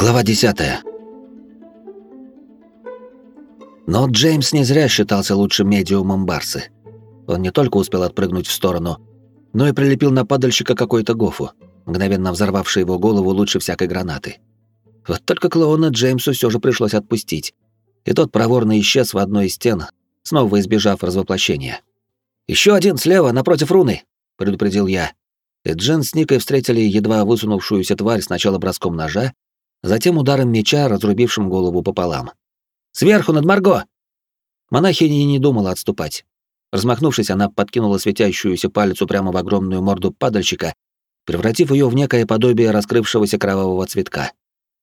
Глава 10. Но Джеймс не зря считался лучшим медиумом Барсы. Он не только успел отпрыгнуть в сторону, но и прилепил на падальщика какой-то гофу, мгновенно взорвавший его голову лучше всякой гранаты. Вот только клоуна Джеймсу все же пришлось отпустить, и тот проворно исчез в одной из стен, снова избежав развоплощения. Еще один слева, напротив руны!» — предупредил я. И Джен с Никой встретили едва высунувшуюся тварь сначала броском ножа, затем ударом меча, разрубившим голову пополам. «Сверху, над Марго!» Монахиня не думала отступать. Размахнувшись, она подкинула светящуюся палицу прямо в огромную морду падальщика, превратив ее в некое подобие раскрывшегося кровавого цветка.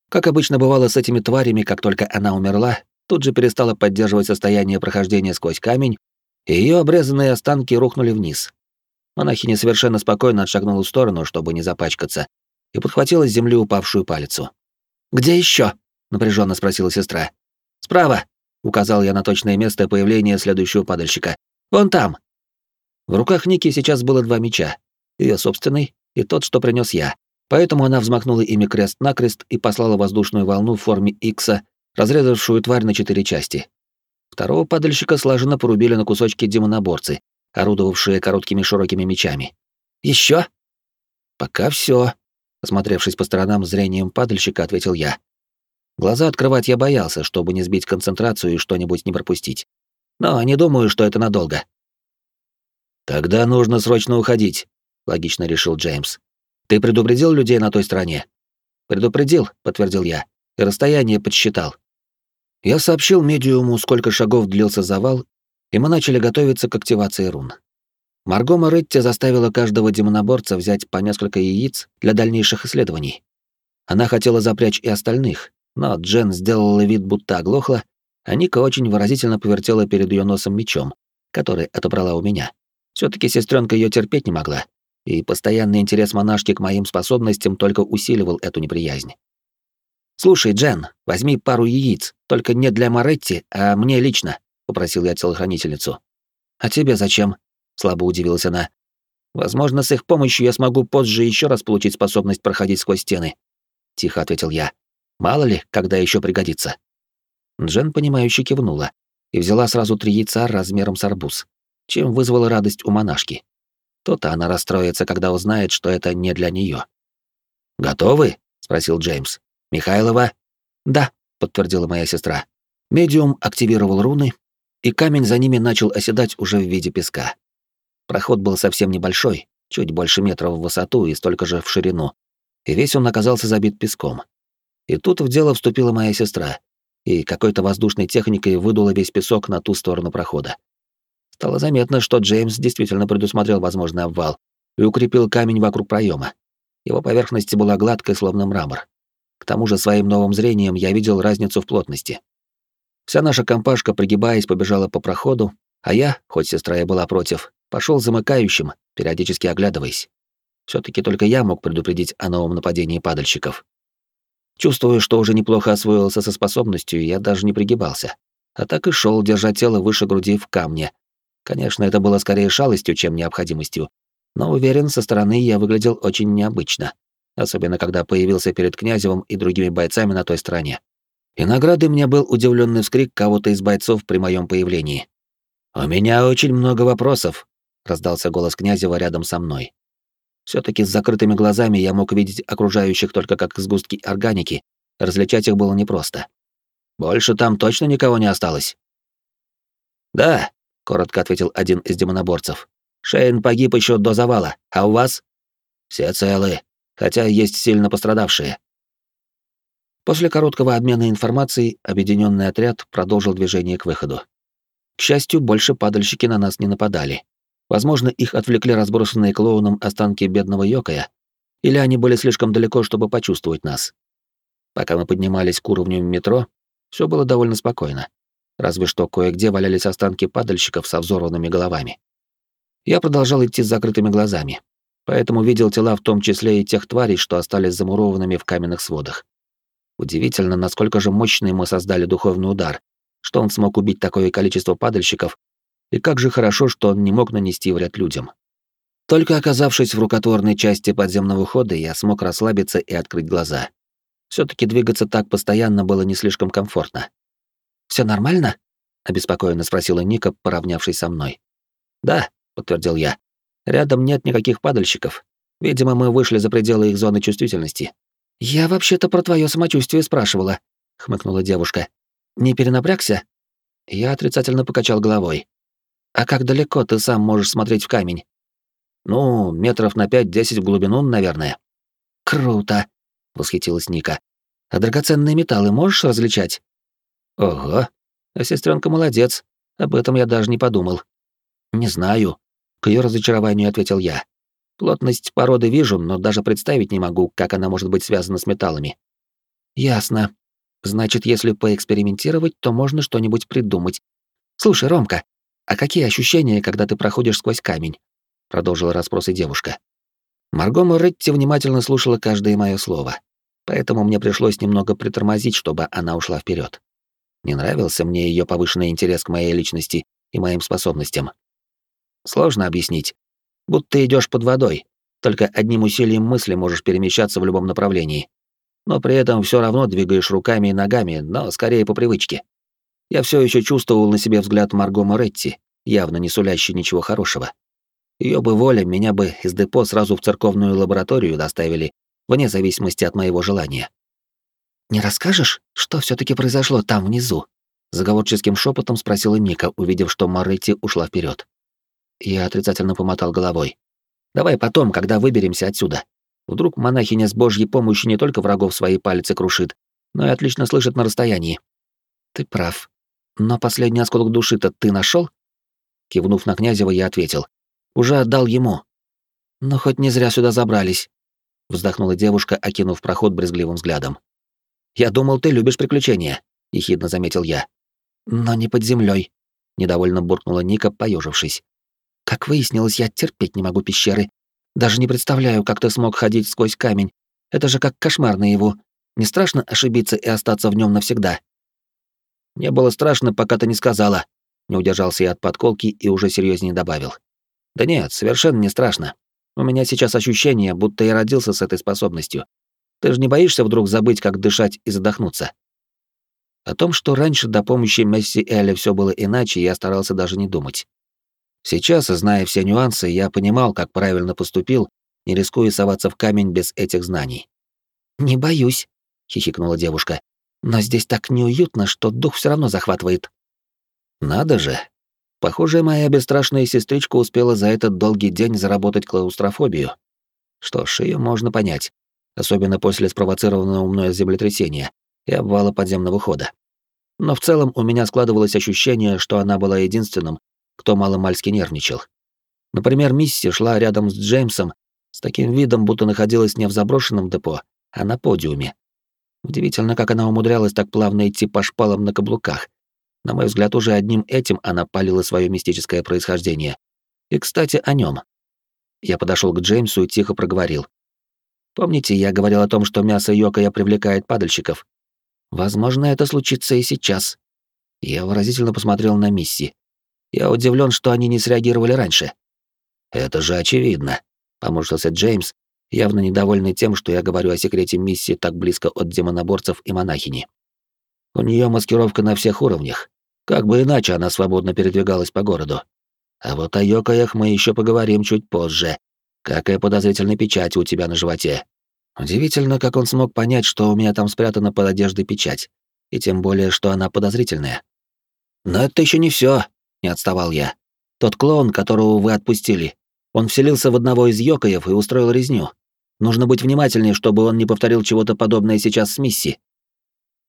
Как обычно бывало с этими тварями, как только она умерла, тут же перестала поддерживать состояние прохождения сквозь камень, и ее обрезанные останки рухнули вниз. Монахиня совершенно спокойно отшагнула в сторону, чтобы не запачкаться, и подхватила с земли упавшую палицу. «Где еще? напряженно спросила сестра. «Справа!» — указал я на точное место появления следующего падальщика. «Вон там!» В руках Ники сейчас было два меча. Ее собственный и тот, что принес я. Поэтому она взмахнула ими крест-накрест и послала воздушную волну в форме Икса, разрезавшую тварь на четыре части. Второго падальщика слаженно порубили на кусочки демоноборцы, орудовавшие короткими широкими мечами. Еще? Пока все, осмотревшись по сторонам зрением падальщика, ответил я. Глаза открывать я боялся, чтобы не сбить концентрацию и что-нибудь не пропустить. Но не думаю, что это надолго. Тогда нужно срочно уходить, логично решил Джеймс. Ты предупредил людей на той стороне? Предупредил, подтвердил я, и расстояние подсчитал. Я сообщил медиуму, сколько шагов длился завал, и мы начали готовиться к активации рун. Марго Моретти заставила каждого демоноборца взять по несколько яиц для дальнейших исследований. Она хотела запрячь и остальных, но Джен сделала вид, будто оглохла, а Ника очень выразительно повертела перед ее носом мечом, который отобрала у меня. все таки сестренка ее терпеть не могла, и постоянный интерес монашки к моим способностям только усиливал эту неприязнь. «Слушай, Джен, возьми пару яиц, только не для Моретти, а мне лично», — попросил я телохранительницу. «А тебе зачем?» — слабо удивилась она. «Возможно, с их помощью я смогу позже еще раз получить способность проходить сквозь стены», — тихо ответил я. «Мало ли, когда еще пригодится». Джен, понимающе кивнула и взяла сразу три яйца размером с арбуз, чем вызвала радость у монашки. То-то она расстроится, когда узнает, что это не для нее. «Готовы?» — спросил Джеймс. «Михайлова?» «Да», — подтвердила моя сестра. Медиум активировал руны, и камень за ними начал оседать уже в виде песка. Проход был совсем небольшой, чуть больше метра в высоту и столько же в ширину, и весь он оказался забит песком. И тут в дело вступила моя сестра, и какой-то воздушной техникой выдула весь песок на ту сторону прохода. Стало заметно, что Джеймс действительно предусмотрел возможный обвал и укрепил камень вокруг проема. Его поверхность была гладкой, словно мрамор. К тому же своим новым зрением я видел разницу в плотности. Вся наша компашка, пригибаясь, побежала по проходу, а я, хоть сестра и была против, пошел замыкающим, периодически оглядываясь. все таки только я мог предупредить о новом нападении падальщиков. Чувствуя, что уже неплохо освоился со способностью, я даже не пригибался. А так и шел, держа тело выше груди в камне. Конечно, это было скорее шалостью, чем необходимостью, но уверен, со стороны я выглядел очень необычно особенно когда появился перед Князевым и другими бойцами на той стороне. И наградой мне был удивленный вскрик кого-то из бойцов при моем появлении. «У меня очень много вопросов», — раздался голос Князева рядом со мной. все таки с закрытыми глазами я мог видеть окружающих только как сгустки органики, различать их было непросто. «Больше там точно никого не осталось?» «Да», — коротко ответил один из демоноборцев. «Шейн погиб еще до завала, а у вас?» «Все целы», хотя есть сильно пострадавшие. После короткого обмена информацией объединенный отряд продолжил движение к выходу. К счастью, больше падальщики на нас не нападали. Возможно, их отвлекли разбросанные клоуном останки бедного Йокая, или они были слишком далеко, чтобы почувствовать нас. Пока мы поднимались к уровню метро, все было довольно спокойно. Разве что кое-где валялись останки падальщиков со взорванными головами. Я продолжал идти с закрытыми глазами, поэтому видел тела в том числе и тех тварей, что остались замурованными в каменных сводах. Удивительно, насколько же мощный мы создали духовный удар, что он смог убить такое количество падальщиков, и как же хорошо, что он не мог нанести вред людям. Только оказавшись в рукотворной части подземного хода, я смог расслабиться и открыть глаза. все таки двигаться так постоянно было не слишком комфортно. Все нормально?» — обеспокоенно спросила Ника, поравнявшись со мной. «Да», — подтвердил я. «Рядом нет никаких падальщиков. Видимо, мы вышли за пределы их зоны чувствительности». «Я вообще-то про твое самочувствие спрашивала», — хмыкнула девушка. «Не перенапрягся?» Я отрицательно покачал головой. «А как далеко ты сам можешь смотреть в камень?» «Ну, метров на пять-десять в глубину, наверное». «Круто!» — восхитилась Ника. «А драгоценные металлы можешь различать?» «Ого! А сестренка молодец. Об этом я даже не подумал». «Не знаю», — к ее разочарованию ответил я. «Плотность породы вижу, но даже представить не могу, как она может быть связана с металлами». «Ясно. Значит, если поэкспериментировать, то можно что-нибудь придумать. Слушай, Ромка, а какие ощущения, когда ты проходишь сквозь камень?» Продолжила расспросы девушка. Марго Моретти внимательно слушала каждое мое слово, поэтому мне пришлось немного притормозить, чтобы она ушла вперед. Не нравился мне ее повышенный интерес к моей личности и моим способностям. Сложно объяснить. Будто идешь под водой, только одним усилием мысли можешь перемещаться в любом направлении но при этом все равно двигаешь руками и ногами, но скорее по привычке. Я все еще чувствовал на себе взгляд Марго Моретти, явно не сулящий ничего хорошего. Ее бы воля, меня бы из депо сразу в церковную лабораторию доставили, вне зависимости от моего желания. «Не расскажешь, что все таки произошло там внизу?» Заговорческим шепотом спросила Ника, увидев, что Моретти ушла вперед. Я отрицательно помотал головой. «Давай потом, когда выберемся отсюда. Вдруг монахиня с божьей помощью не только врагов свои пальцы крушит, но и отлично слышит на расстоянии. Ты прав. Но последний осколок души-то ты нашел? Кивнув на Князева, я ответил. Уже отдал ему. Но хоть не зря сюда забрались. Вздохнула девушка, окинув проход брезгливым взглядом. Я думал, ты любишь приключения, ехидно заметил я. Но не под землей, недовольно буркнула Ника, поежившись. Как выяснилось, я терпеть не могу пещеры даже не представляю, как ты смог ходить сквозь камень. Это же как кошмар наяву. Не страшно ошибиться и остаться в нем навсегда? Не было страшно, пока ты не сказала. Не удержался я от подколки и уже серьезнее добавил. Да нет, совершенно не страшно. У меня сейчас ощущение, будто я родился с этой способностью. Ты же не боишься вдруг забыть, как дышать и задохнуться? О том, что раньше до помощи Месси Элли все было иначе, я старался даже не думать. Сейчас, зная все нюансы, я понимал, как правильно поступил, не рискуя соваться в камень без этих знаний. «Не боюсь», — хихикнула девушка. «Но здесь так неуютно, что дух все равно захватывает». «Надо же. Похоже, моя бесстрашная сестричка успела за этот долгий день заработать клаустрофобию. Что ж, ее можно понять, особенно после спровоцированного мной землетрясения и обвала подземного хода. Но в целом у меня складывалось ощущение, что она была единственным, кто маломальски нервничал. Например, Мисси шла рядом с Джеймсом с таким видом, будто находилась не в заброшенном депо, а на подиуме. Удивительно, как она умудрялась так плавно идти по шпалам на каблуках. На мой взгляд, уже одним этим она палила свое мистическое происхождение. И, кстати, о нем. Я подошел к Джеймсу и тихо проговорил. «Помните, я говорил о том, что мясо Йокая привлекает падальщиков? Возможно, это случится и сейчас». Я выразительно посмотрел на Мисси. Я удивлен, что они не среагировали раньше. Это же очевидно, поморщился Джеймс, явно недовольный тем, что я говорю о секрете миссии так близко от демоноборцев и монахини. У нее маскировка на всех уровнях. Как бы иначе она свободно передвигалась по городу. А вот о Йокаях мы еще поговорим чуть позже. Какая подозрительная печать у тебя на животе. Удивительно, как он смог понять, что у меня там спрятана под одеждой печать. И тем более, что она подозрительная. Но это еще не все, не отставал я. Тот клоун, которого вы отпустили, он вселился в одного из йокаев и устроил резню. Нужно быть внимательнее, чтобы он не повторил чего-то подобное сейчас с Мисси.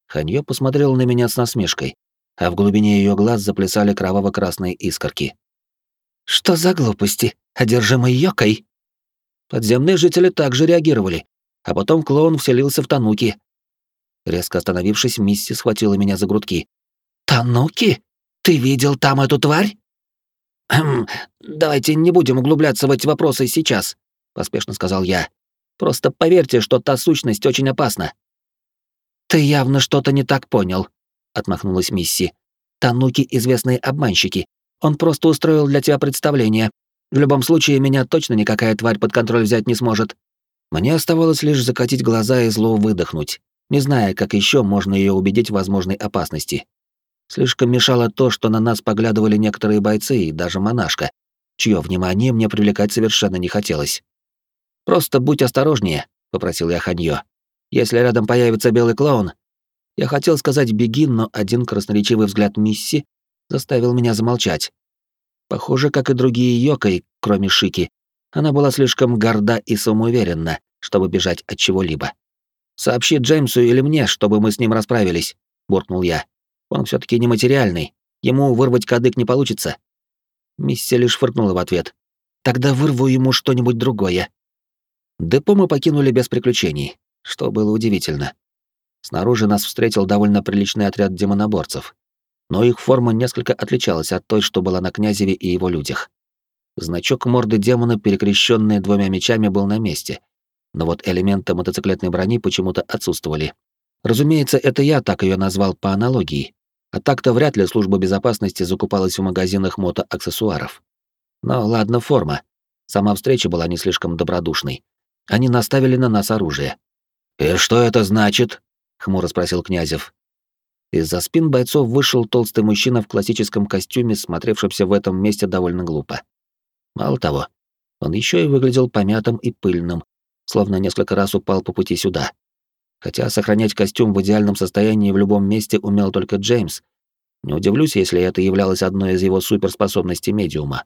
Ханьё посмотрел на меня с насмешкой, а в глубине ее глаз заплясали кроваво-красные искорки. «Что за глупости? Одержимый йокой?» Подземные жители также реагировали, а потом клоун вселился в Тануки. Резко остановившись, Мисси схватила меня за грудки. «Тануки? Ты видел там эту тварь? Давайте не будем углубляться в эти вопросы сейчас, поспешно сказал я. Просто поверьте, что та сущность очень опасна. Ты явно что-то не так понял, отмахнулась Мисси. Тануки известные обманщики. Он просто устроил для тебя представление. В любом случае, меня точно никакая тварь под контроль взять не сможет. Мне оставалось лишь закатить глаза и зло выдохнуть. не зная, как еще можно ее убедить в возможной опасности. Слишком мешало то, что на нас поглядывали некоторые бойцы и даже монашка, чье внимание мне привлекать совершенно не хотелось. «Просто будь осторожнее», — попросил я Ханьё. «Если рядом появится белый клоун...» Я хотел сказать «беги», но один красноречивый взгляд Мисси заставил меня замолчать. Похоже, как и другие Йокой, кроме Шики, она была слишком горда и самоуверенна, чтобы бежать от чего-либо. «Сообщи Джеймсу или мне, чтобы мы с ним расправились», — буркнул я. «Он все таки нематериальный. Ему вырвать кадык не получится». Мисси лишь фыркнула в ответ. «Тогда вырву ему что-нибудь другое». Депо мы покинули без приключений, что было удивительно. Снаружи нас встретил довольно приличный отряд демоноборцев, но их форма несколько отличалась от той, что была на князеве и его людях. Значок морды демона, перекрещенный двумя мечами, был на месте, но вот элементы мотоциклетной брони почему-то отсутствовали. Разумеется, это я так ее назвал по аналогии, а так-то вряд ли служба безопасности закупалась в магазинах мотоаксессуаров. Но ладно, форма. Сама встреча была не слишком добродушной. Они наставили на нас оружие. «И что это значит?» — хмуро спросил Князев. Из-за спин бойцов вышел толстый мужчина в классическом костюме, смотревшийся в этом месте довольно глупо. Мало того, он еще и выглядел помятым и пыльным, словно несколько раз упал по пути сюда. Хотя сохранять костюм в идеальном состоянии в любом месте умел только Джеймс. Не удивлюсь, если это являлось одной из его суперспособностей медиума.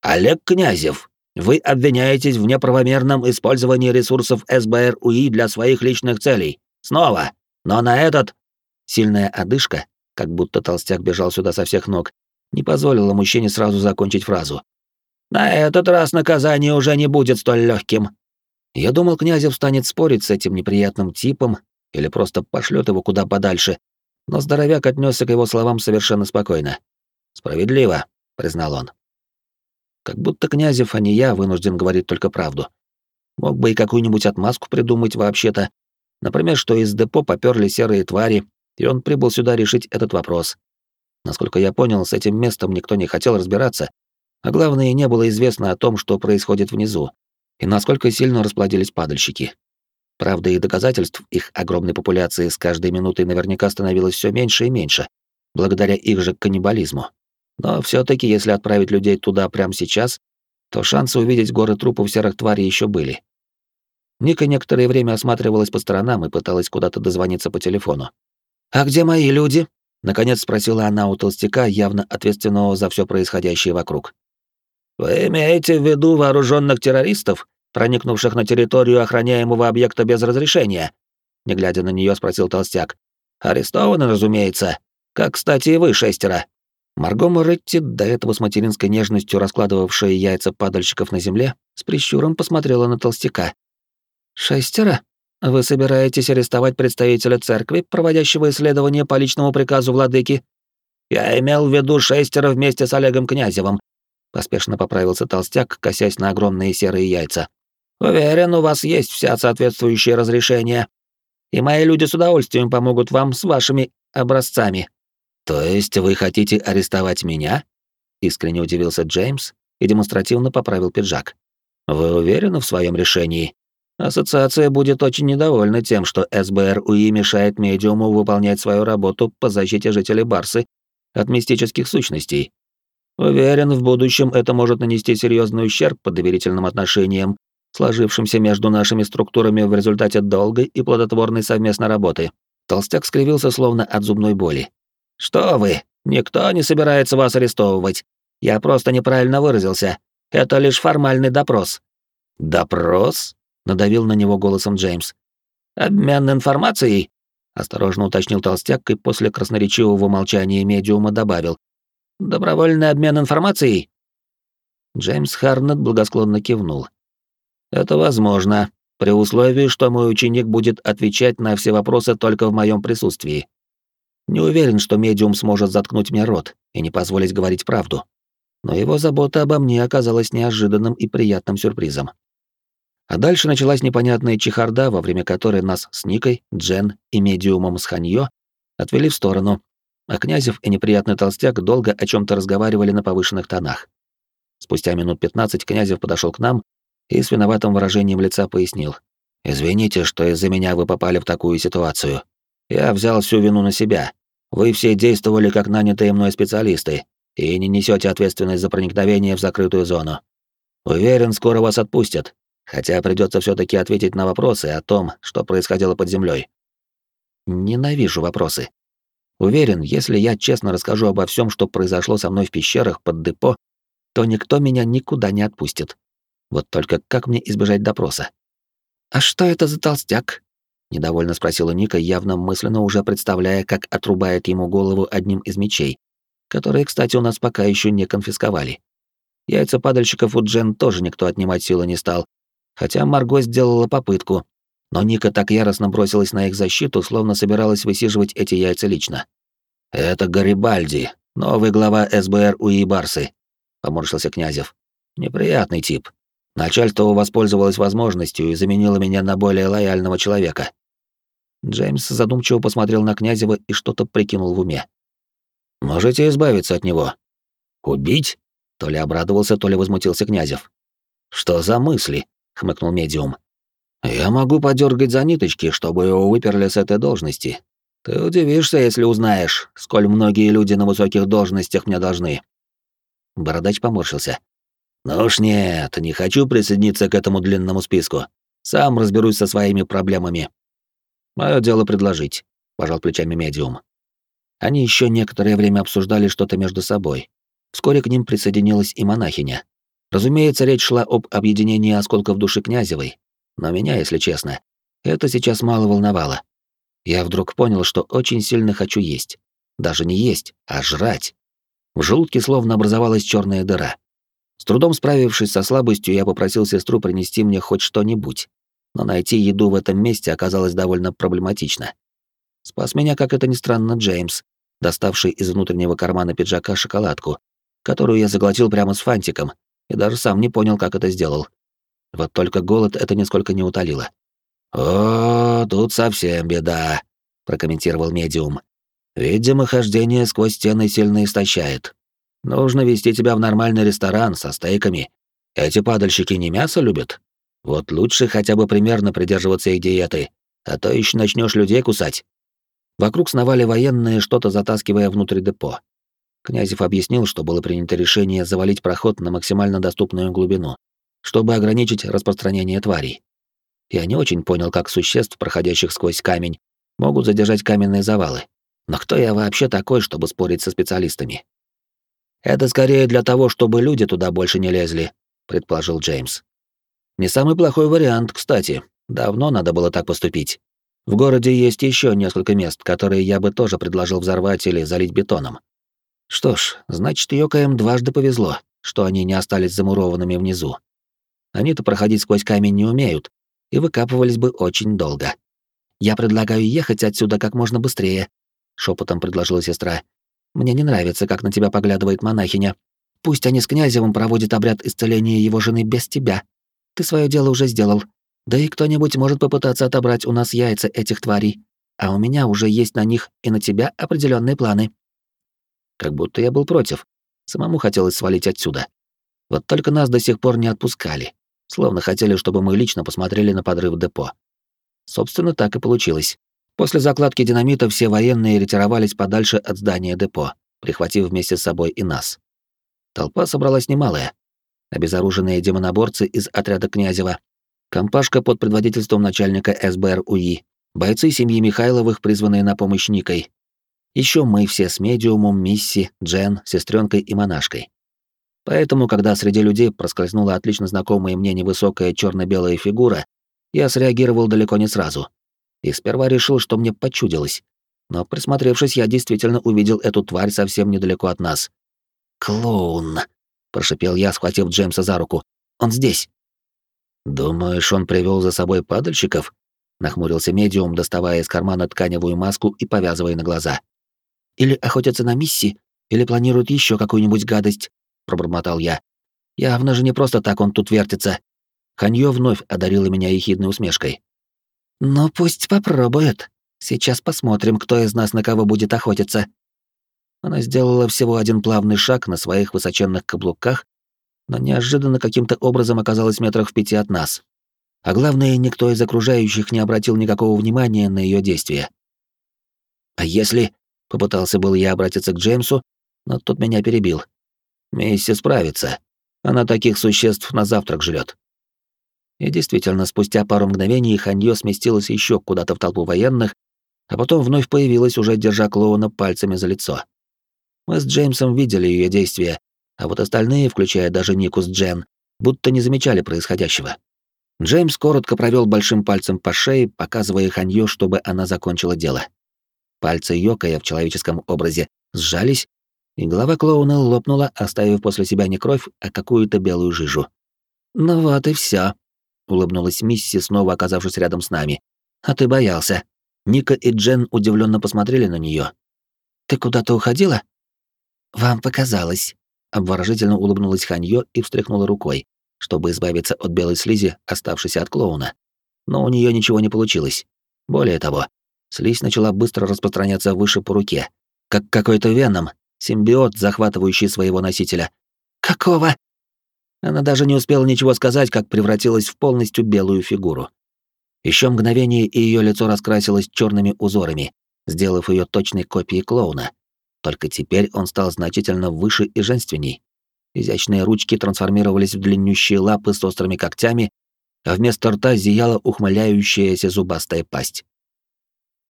«Олег Князев, вы обвиняетесь в неправомерном использовании ресурсов СБР УИ для своих личных целей. Снова. Но на этот...» Сильная одышка, как будто толстяк бежал сюда со всех ног, не позволила мужчине сразу закончить фразу. «На этот раз наказание уже не будет столь легким. Я думал, Князев станет спорить с этим неприятным типом или просто пошлет его куда подальше, но здоровяк отнесся к его словам совершенно спокойно. «Справедливо», — признал он. Как будто Князев, а не я, вынужден говорить только правду. Мог бы и какую-нибудь отмазку придумать вообще-то. Например, что из депо поперли серые твари, и он прибыл сюда решить этот вопрос. Насколько я понял, с этим местом никто не хотел разбираться, а главное, не было известно о том, что происходит внизу, и насколько сильно расплодились падальщики. Правда, и доказательств их огромной популяции с каждой минутой наверняка становилось все меньше и меньше, благодаря их же каннибализму. Но все таки если отправить людей туда прямо сейчас, то шансы увидеть горы трупов серых тварей еще были. Ника некоторое время осматривалась по сторонам и пыталась куда-то дозвониться по телефону. «А где мои люди?» — наконец спросила она у толстяка, явно ответственного за все происходящее вокруг. «Вы имеете в виду вооруженных террористов, проникнувших на территорию охраняемого объекта без разрешения?» Не глядя на нее, спросил толстяк. «Арестованы, разумеется. Как, кстати, и вы шестеро». Марго Моретти, до этого с материнской нежностью раскладывавшая яйца падальщиков на земле, с прищуром посмотрела на толстяка. «Шестеро? Вы собираетесь арестовать представителя церкви, проводящего исследование по личному приказу владыки?» «Я имел в виду шестеро вместе с Олегом Князевым», Поспешно поправился толстяк, косясь на огромные серые яйца. «Уверен, у вас есть вся соответствующие разрешения. И мои люди с удовольствием помогут вам с вашими образцами». «То есть вы хотите арестовать меня?» Искренне удивился Джеймс и демонстративно поправил пиджак. «Вы уверены в своем решении? Ассоциация будет очень недовольна тем, что СБР УИ мешает медиуму выполнять свою работу по защите жителей Барсы от мистических сущностей. Уверен, в будущем это может нанести серьезный ущерб по доверительным отношениям, сложившимся между нашими структурами в результате долгой и плодотворной совместной работы. Толстяк скривился словно от зубной боли. «Что вы? Никто не собирается вас арестовывать. Я просто неправильно выразился. Это лишь формальный допрос». «Допрос?» — надавил на него голосом Джеймс. «Обмен информацией?» — осторожно уточнил толстяк и после красноречивого молчания медиума добавил, Добровольный обмен информацией?» Джеймс Харнет благосклонно кивнул. «Это возможно, при условии, что мой ученик будет отвечать на все вопросы только в моем присутствии. Не уверен, что медиум сможет заткнуть мне рот и не позволить говорить правду. Но его забота обо мне оказалась неожиданным и приятным сюрпризом. А дальше началась непонятная чехарда, во время которой нас с Никой, Джен и медиумом с отвели в сторону а Князев и неприятный толстяк долго о чем то разговаривали на повышенных тонах. Спустя минут пятнадцать Князев подошел к нам и с виноватым выражением лица пояснил. Извините, что из-за меня вы попали в такую ситуацию. Я взял всю вину на себя. Вы все действовали как нанятые мной специалисты и не несете ответственность за проникновение в закрытую зону. Уверен, скоро вас отпустят, хотя придется все таки ответить на вопросы о том, что происходило под землей. Ненавижу вопросы. Уверен, если я честно расскажу обо всем, что произошло со мной в пещерах под депо, то никто меня никуда не отпустит. Вот только как мне избежать допроса? «А что это за толстяк?» — недовольно спросила Ника, явно мысленно уже представляя, как отрубает ему голову одним из мечей, которые, кстати, у нас пока еще не конфисковали. Яйца падальщиков у Джен тоже никто отнимать силы не стал, хотя Марго сделала попытку, но Ника так яростно бросилась на их защиту, словно собиралась высиживать эти яйца лично. «Это Гарибальди, новый глава СБР УИ Барсы», — поморщился Князев. «Неприятный тип. Начальство воспользовалось возможностью и заменило меня на более лояльного человека». Джеймс задумчиво посмотрел на Князева и что-то прикинул в уме. «Можете избавиться от него». «Убить?» — то ли обрадовался, то ли возмутился Князев. «Что за мысли?» — хмыкнул медиум. Я могу подергать за ниточки, чтобы его выперли с этой должности. Ты удивишься, если узнаешь, сколь многие люди на высоких должностях мне должны. Бородач поморщился. Ну уж нет, не хочу присоединиться к этому длинному списку. Сам разберусь со своими проблемами. Мое дело предложить, пожал плечами медиум. Они еще некоторое время обсуждали что-то между собой. Вскоре к ним присоединилась и монахиня. Разумеется, речь шла об объединении осколков души Князевой, но меня, если честно, это сейчас мало волновало. Я вдруг понял, что очень сильно хочу есть. Даже не есть, а жрать. В желудке словно образовалась черная дыра. С трудом справившись со слабостью, я попросил сестру принести мне хоть что-нибудь. Но найти еду в этом месте оказалось довольно проблематично. Спас меня, как это ни странно, Джеймс, доставший из внутреннего кармана пиджака шоколадку, которую я заглотил прямо с фантиком, и даже сам не понял, как это сделал. Вот только голод это нисколько не утолило. «О, тут совсем беда», — прокомментировал медиум. «Видимо, хождение сквозь стены сильно истощает. Нужно вести тебя в нормальный ресторан со стейками. Эти падальщики не мясо любят? Вот лучше хотя бы примерно придерживаться их диеты, а то еще начнешь людей кусать». Вокруг сновали военные, что-то затаскивая внутрь депо. Князев объяснил, что было принято решение завалить проход на максимально доступную глубину, чтобы ограничить распространение тварей. Я не очень понял, как существ, проходящих сквозь камень, могут задержать каменные завалы. Но кто я вообще такой, чтобы спорить со специалистами? Это скорее для того, чтобы люди туда больше не лезли, предположил Джеймс. Не самый плохой вариант, кстати. Давно надо было так поступить. В городе есть еще несколько мест, которые я бы тоже предложил взорвать или залить бетоном. Что ж, значит, Йокаем дважды повезло, что они не остались замурованными внизу. Они-то проходить сквозь камень не умеют и выкапывались бы очень долго. Я предлагаю ехать отсюда как можно быстрее, шепотом предложила сестра. Мне не нравится, как на тебя поглядывает монахиня. Пусть они с князевым проводят обряд исцеления его жены без тебя. Ты свое дело уже сделал. Да и кто-нибудь может попытаться отобрать у нас яйца этих тварей. А у меня уже есть на них и на тебя определенные планы. Как будто я был против. Самому хотелось свалить отсюда. Вот только нас до сих пор не отпускали словно хотели, чтобы мы лично посмотрели на подрыв депо. Собственно, так и получилось. После закладки динамита все военные ретировались подальше от здания депо, прихватив вместе с собой и нас. Толпа собралась немалая. Обезоруженные демоноборцы из отряда Князева, компашка под предводительством начальника СБР УИ, бойцы семьи Михайловых, призванные на помощь Никой. Еще мы все с медиумом, Мисси, Джен, сестренкой и монашкой. Поэтому, когда среди людей проскользнула отлично знакомая мне невысокая черно белая фигура, я среагировал далеко не сразу. И сперва решил, что мне почудилось. Но присмотревшись, я действительно увидел эту тварь совсем недалеко от нас. «Клоун!» — прошипел я, схватив Джеймса за руку. «Он здесь!» «Думаешь, он привел за собой падальщиков?» — нахмурился медиум, доставая из кармана тканевую маску и повязывая на глаза. «Или охотятся на мисси, или планируют еще какую-нибудь гадость, — пробормотал я. «Явно же не просто так он тут вертится». Ханьё вновь одарила меня ехидной усмешкой. «Ну, пусть попробует. Сейчас посмотрим, кто из нас на кого будет охотиться». Она сделала всего один плавный шаг на своих высоченных каблуках, но неожиданно каким-то образом оказалась метрах в пяти от нас. А главное, никто из окружающих не обратил никакого внимания на ее действия. «А если...» — попытался был я обратиться к Джеймсу, но тот меня перебил. «Миссис справится. Она таких существ на завтрак жрет. И действительно, спустя пару мгновений Ханьё сместилась еще куда-то в толпу военных, а потом вновь появилась, уже держа клоуна пальцами за лицо. Мы с Джеймсом видели ее действия, а вот остальные, включая даже Нику с Джен, будто не замечали происходящего. Джеймс коротко провел большим пальцем по шее, показывая Ханьё, чтобы она закончила дело. Пальцы Йокая в человеческом образе сжались, и голова клоуна лопнула, оставив после себя не кровь, а какую-то белую жижу. «Ну вот и все, улыбнулась Мисси, снова оказавшись рядом с нами. «А ты боялся». Ника и Джен удивленно посмотрели на нее. «Ты куда-то уходила?» «Вам показалось», — обворожительно улыбнулась Ханьё и встряхнула рукой, чтобы избавиться от белой слизи, оставшейся от клоуна. Но у нее ничего не получилось. Более того, слизь начала быстро распространяться выше по руке, как какой-то веном, симбиот, захватывающий своего носителя. «Какого?» Она даже не успела ничего сказать, как превратилась в полностью белую фигуру. Еще мгновение, и ее лицо раскрасилось черными узорами, сделав ее точной копией клоуна. Только теперь он стал значительно выше и женственней. Изящные ручки трансформировались в длиннющие лапы с острыми когтями, а вместо рта зияла ухмыляющаяся зубастая пасть.